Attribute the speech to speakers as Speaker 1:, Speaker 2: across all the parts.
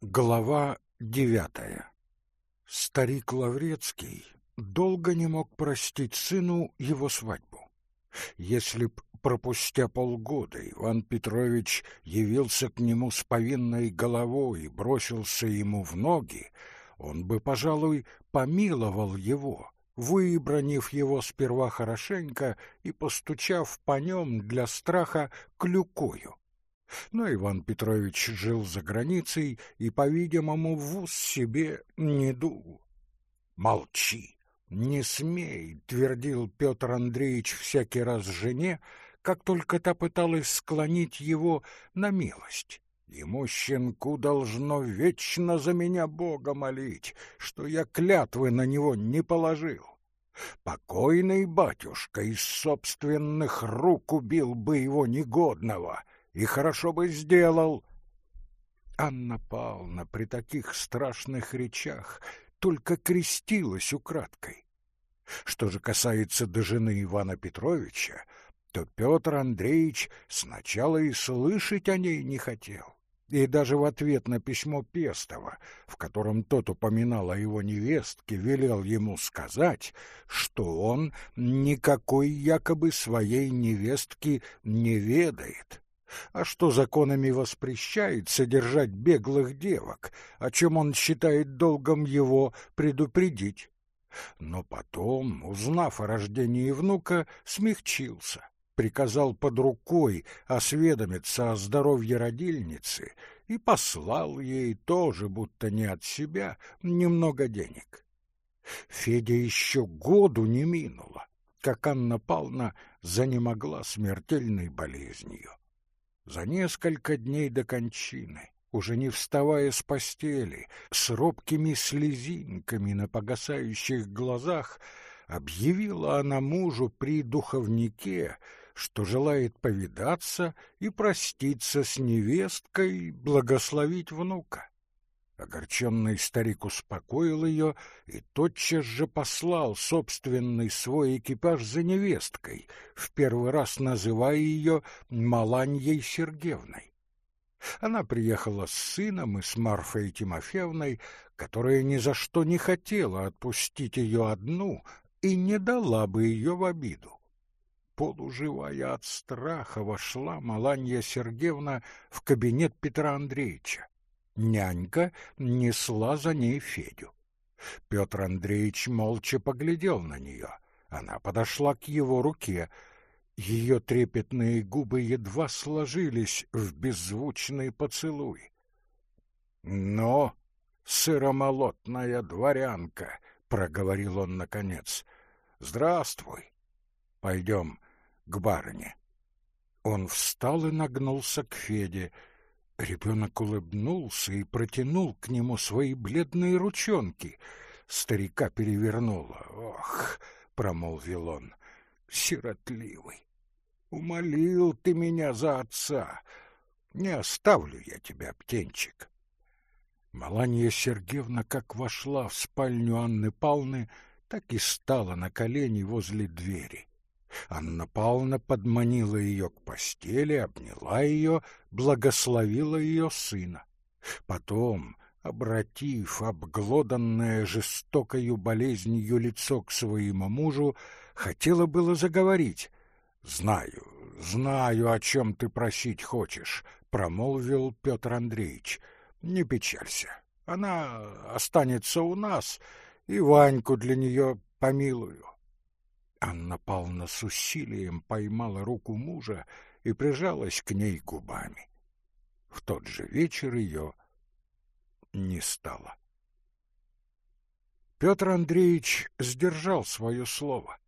Speaker 1: Глава девятая Старик Лаврецкий долго не мог простить сыну его свадьбу. Если б, пропустя полгода, Иван Петрович явился к нему с повинной головой и бросился ему в ноги, он бы, пожалуй, помиловал его, выбранив его сперва хорошенько и постучав по нем для страха клюкою. Но Иван Петрович жил за границей и, по-видимому, в ус себе не дул. «Молчи, не смей!» — твердил Петр Андреевич всякий раз жене, как только та пыталась склонить его на милость. Ему, щенку, должно вечно за меня Бога молить, что я клятвы на него не положил. Покойный батюшка из собственных рук убил бы его негодного, и хорошо бы сделал. Анна Павловна при таких страшных речах только крестилась украдкой. Что же касается до жены Ивана Петровича, то Петр Андреевич сначала и слышать о ней не хотел. И даже в ответ на письмо Пестова, в котором тот упоминал о его невестке, велел ему сказать, что он никакой якобы своей невестки не ведает, а что законами воспрещает содержать беглых девок, о чем он считает долгом его предупредить. Но потом, узнав о рождении внука, смягчился, приказал под рукой осведомиться о здоровье родильницы и послал ей тоже, будто не от себя, немного денег. Федя еще году не минуло, как Анна Павловна занемогла смертельной болезнью. За несколько дней до кончины, уже не вставая с постели, с робкими слезинками на погасающих глазах, объявила она мужу при духовнике, что желает повидаться и проститься с невесткой, благословить внука. Огорченный старик успокоил ее и тотчас же послал собственный свой экипаж за невесткой, в первый раз называя ее Маланьей Сергеевной. Она приехала с сыном и с Марфой Тимофеевной, которая ни за что не хотела отпустить ее одну и не дала бы ее в обиду. Полуживая от страха вошла Маланья Сергеевна в кабинет Петра Андреевича. Нянька несла за ней Федю. Петр Андреевич молча поглядел на нее. Она подошла к его руке. Ее трепетные губы едва сложились в беззвучный поцелуй. — Но, сыромолотная дворянка, — проговорил он наконец, — здравствуй. Пойдем к барыне. Он встал и нагнулся к Феде — Ребенок улыбнулся и протянул к нему свои бледные ручонки. Старика перевернуло. «Ох!» — промолвил он. «Сиротливый! Умолил ты меня за отца! Не оставлю я тебя, птенчик!» Маланья Сергеевна как вошла в спальню Анны Павловны, так и стала на колени возле двери. Анна Павловна подманила ее к постели, обняла ее, благословила ее сына. Потом, обратив обглоданное жестокою болезнью лицо к своему мужу, хотела было заговорить. «Знаю, знаю, о чем ты просить хочешь», — промолвил Петр Андреевич. «Не печалься, она останется у нас, и Ваньку для нее помилую. Анна Павловна с усилием поймала руку мужа и прижалась к ней губами. В тот же вечер ее не стало. Петр Андреевич сдержал свое слово.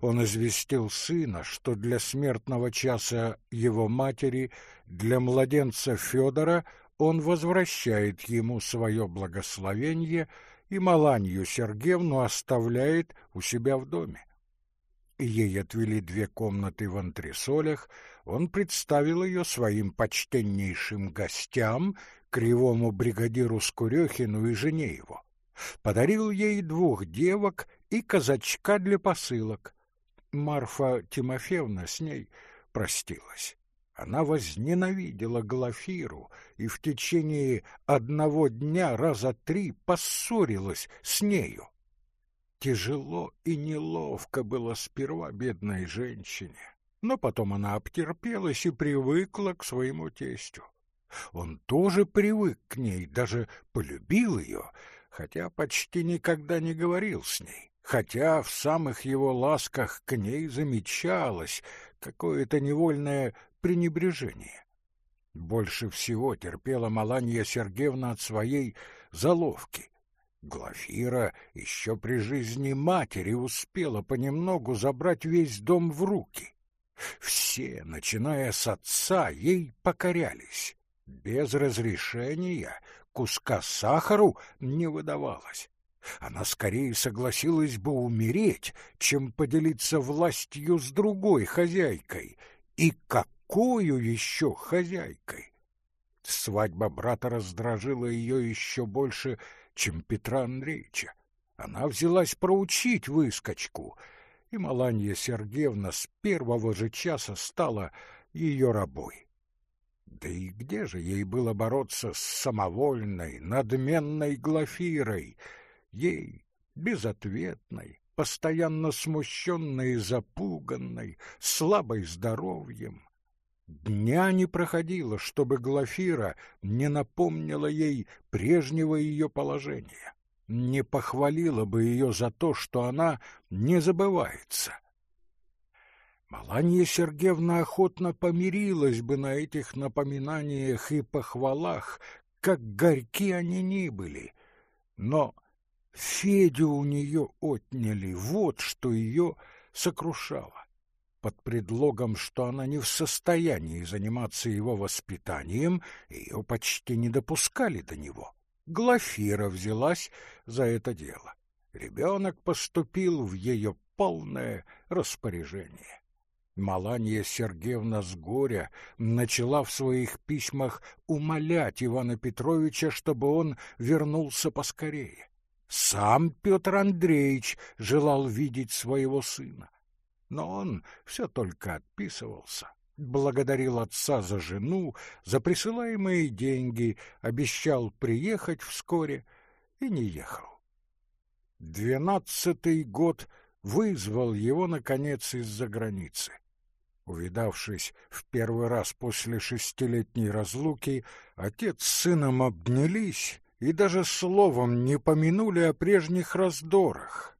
Speaker 1: Он известил сына, что для смертного часа его матери, для младенца Федора, он возвращает ему свое благословение и Маланью Сергеевну оставляет у себя в доме ей отвели две комнаты в антресолях, он представил ее своим почтеннейшим гостям, кривому бригадиру Скурехину и жене его. Подарил ей двух девок и казачка для посылок. Марфа Тимофеевна с ней простилась. она возненавидела Глафиру и в течение одного дня раза три поссорилась с нею. Тяжело и неловко было сперва бедной женщине, но потом она обтерпелась и привыкла к своему тестю. Он тоже привык к ней, даже полюбил ее, хотя почти никогда не говорил с ней, хотя в самых его ласках к ней замечалось какое-то невольное пренебрежение. Больше всего терпела Маланья Сергеевна от своей заловки, Глафира еще при жизни матери успела понемногу забрать весь дом в руки. Все, начиная с отца, ей покорялись. Без разрешения куска сахару не выдавалось. Она скорее согласилась бы умереть, чем поделиться властью с другой хозяйкой. И какую еще хозяйкой? Свадьба брата раздражила ее еще больше, чем Петра Андреевича. Она взялась проучить выскочку, и Маланья Сергеевна с первого же часа стала ее рабой. Да и где же ей было бороться с самовольной, надменной Глафирой, ей, безответной, постоянно смущенной и запуганной, слабой здоровьем, Дня не проходило, чтобы Глафира не напомнила ей прежнего ее положения, не похвалила бы ее за то, что она не забывается. Маланья Сергеевна охотно помирилась бы на этих напоминаниях и похвалах, как горьки они ни были, но Федю у нее отняли, вот что ее сокрушало под предлогом, что она не в состоянии заниматься его воспитанием, ее почти не допускали до него. Глафира взялась за это дело. Ребенок поступил в ее полное распоряжение. Маланья Сергеевна с горя начала в своих письмах умолять Ивана Петровича, чтобы он вернулся поскорее. Сам Петр Андреевич желал видеть своего сына но он все только отписывался, благодарил отца за жену, за присылаемые деньги, обещал приехать вскоре и не ехал. Двенадцатый год вызвал его, наконец, из-за границы. Увидавшись в первый раз после шестилетней разлуки, отец с сыном обнялись и даже словом не помянули о прежних раздорах.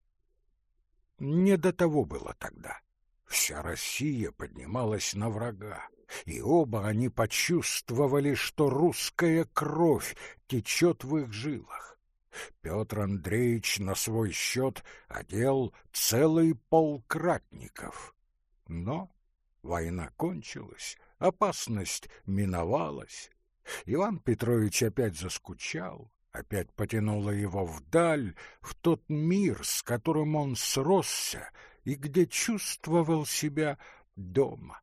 Speaker 1: Не до того было тогда. Вся Россия поднималась на врага, и оба они почувствовали, что русская кровь течет в их жилах. Петр Андреевич на свой счет одел целый полк ратников. Но война кончилась, опасность миновалась. Иван Петрович опять заскучал, опять потянуло его вдаль, в тот мир, с которым он сросся и где чувствовал себя дома.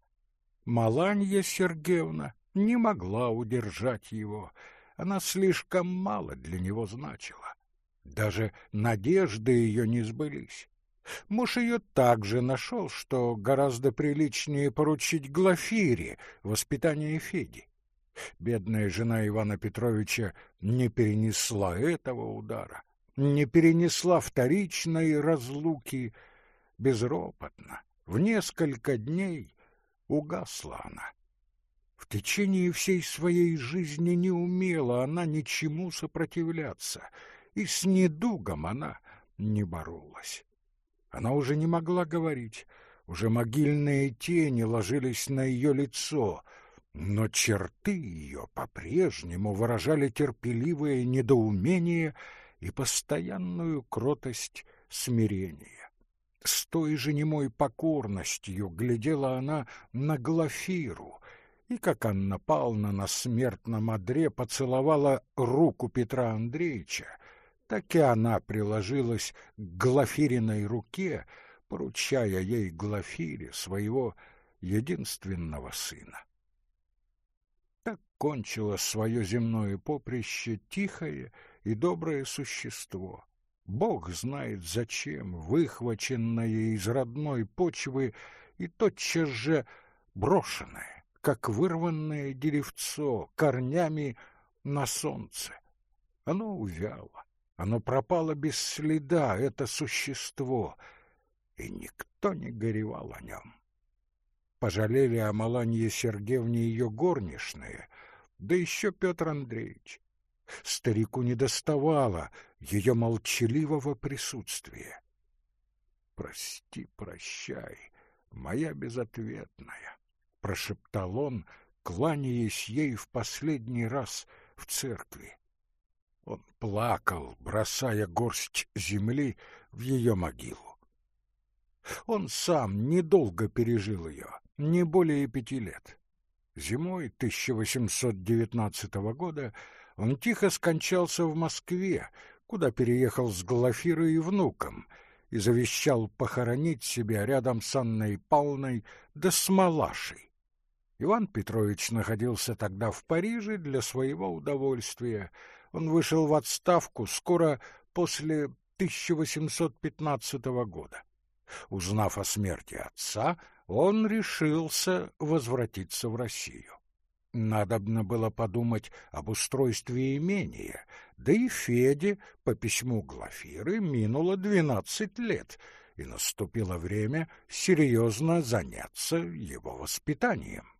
Speaker 1: Маланья Сергеевна не могла удержать его, она слишком мало для него значила. Даже надежды ее не сбылись. Муж ее также нашел, что гораздо приличнее поручить Глафире воспитание Феди. Бедная жена Ивана Петровича не перенесла этого удара, не перенесла вторичной разлуки, безропотно, в несколько дней угасла она. В течение всей своей жизни не умела она ничему сопротивляться, и с недугом она не боролась. Она уже не могла говорить, уже могильные тени ложились на ее лицо — но черты ее по-прежнему выражали терпеливое недоумение и постоянную кротость смирения. С той же немой покорностью глядела она на Глафиру, и, как Анна Павловна на смертном одре поцеловала руку Петра Андреевича, так и она приложилась к Глафириной руке, поручая ей Глафире своего единственного сына так кончило свое земное поприще тихое и доброе существо. Бог знает зачем, выхваченное из родной почвы и тотчас же брошенное, как вырванное деревцо корнями на солнце. Оно увяло, оно пропало без следа, это существо, и никто не горевал о нем. Пожалели о Маланье Сергеевне ее горничные, да еще Петр Андреевич. Старику не доставало ее молчаливого присутствия. «Прости, прощай, моя безответная», — прошептал он, кланяясь ей в последний раз в церкви. Он плакал, бросая горсть земли в ее могилу. Он сам недолго пережил ее, не более пяти лет. Зимой 1819 года он тихо скончался в Москве, куда переехал с Глафирой и внуком, и завещал похоронить себя рядом с Анной Павловной да с Малашей. Иван Петрович находился тогда в Париже для своего удовольствия. Он вышел в отставку скоро после 1815 года. Узнав о смерти отца, он решился возвратиться в Россию. Надобно было подумать об устройстве имения, да и Феде по письму Глафиры минуло двенадцать лет, и наступило время серьезно заняться его воспитанием.